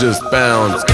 just bounce.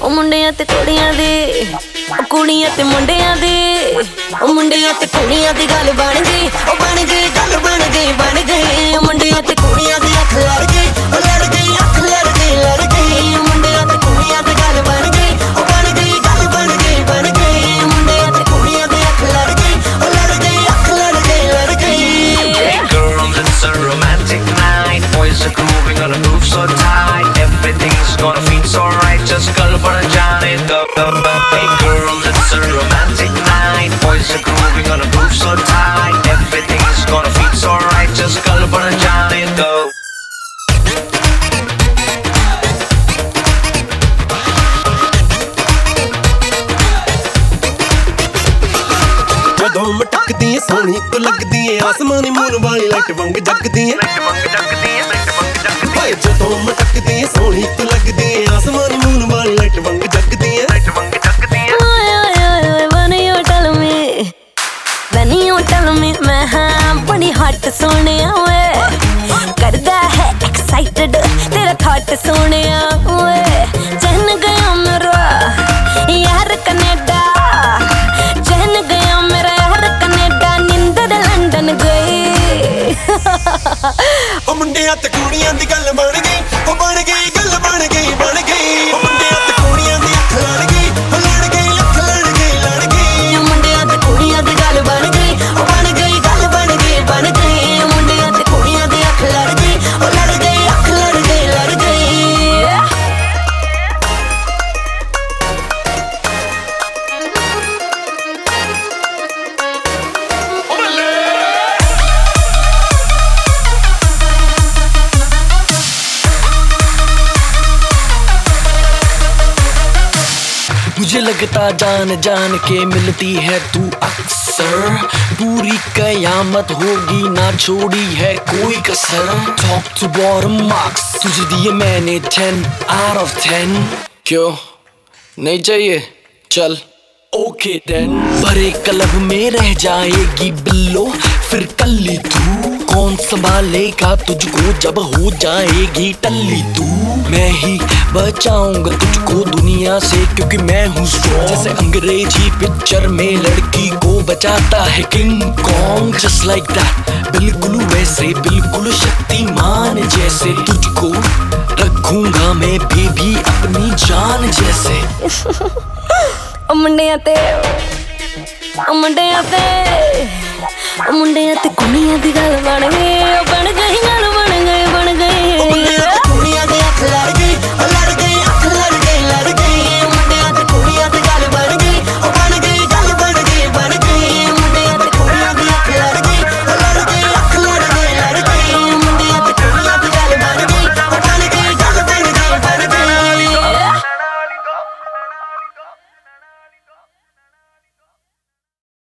ਉਹ ਮੁੰਡਿਆਂ ਤੇ ਕੁੜੀਆਂ ਦੇ ਉਹ ਕੁੜੀਆਂ ਤੇ ਮੁੰਡਿਆਂ ਦੇ ਉਹ ਮੁੰਡਿਆਂ ਤੇ ਕੁੜੀਆਂ ਦੀ ਗੱਲ ਬਣ ਗਈ ਉਹ ਬਣ ਗਈ ਗੱਲ ਬਣ ਗਈ ਬਣ ਗਈ ਉਹ ਮੁੰਡਿਆਂ ਤੇ ਕੁੜੀਆਂ ਦੀ ਅੱਖ ਲੜ ਗਈ ਉਹ ਲੜ ਗਈ ਅੱਖ ਲੜ ਗਈ ਲੜ ਗਈ ਉਹ ਮੁੰਡਿਆਂ ਤੇ ਕੁੜੀਆਂ ਦੀ ਗੱਲ ਬਣ ਗਈ ਉਹ ਬਣ ਗਈ ਗੱਲ ਬਣ ਗਈ ਬਣ ਗਈ ਮੁੰਡਿਆਂ ਤੇ ਕੁੜੀਆਂ ਦੀ ਅੱਖ ਲੜ ਗਈ ਉਹ ਲੜ ਗਈ ਅੱਖ ਲੜ ਗਈ ਲੜ ਗਈ Hey girls, it's a romantic night. Boys are grooving on a move so tight. Girl, it's a romantic night Boys are grooving on a groove so tight Everything is gonna feel so right Just call upon a Johnny Doe दोम टकदी Soni तो लगदी आसमानी moon वाली light वंग जगदी है ਜੱਟ ਸੋਹਣਿਆ मुझे लगता जान जान के मिलती है तू अक्सर। पूरी कयामत होगी ना छोड़ी है कोई कसर। टॉप टू बॉटम मार्क्स तुझे दिए मैंने टेन आउट ऑफ़ टेन क्यों? नहीं चाहिए? चल। ओके देन भरे क्लब में रह जाएगी बिल्लो, फिर कल्ली तू। कौन संभालेगा तुझको जब हो जाएगी टल्ली? तू मैं ही बचाऊँगा तुझको दुनिया से, क्योंकि मैं हूँ जैसे अंग्रेज़ी पिक्चर में लड़की को बचाता है King Kong just like that बिल्कुल वैसे, बिल्कुल शक्तिमान जैसे। तुझको रखूँगा मैं बेबी अपनी जान जैसे। अमंडिया ते अमंडिया ते ਮੁੰਡਿਆਂ ਤੇ ਕੁੜੀਆਂ ਦੀ ਗੱਲ ਬਣ ਗਈ ਉਹ ਬਣ ਗਈ ਗੱਲ ਬਣ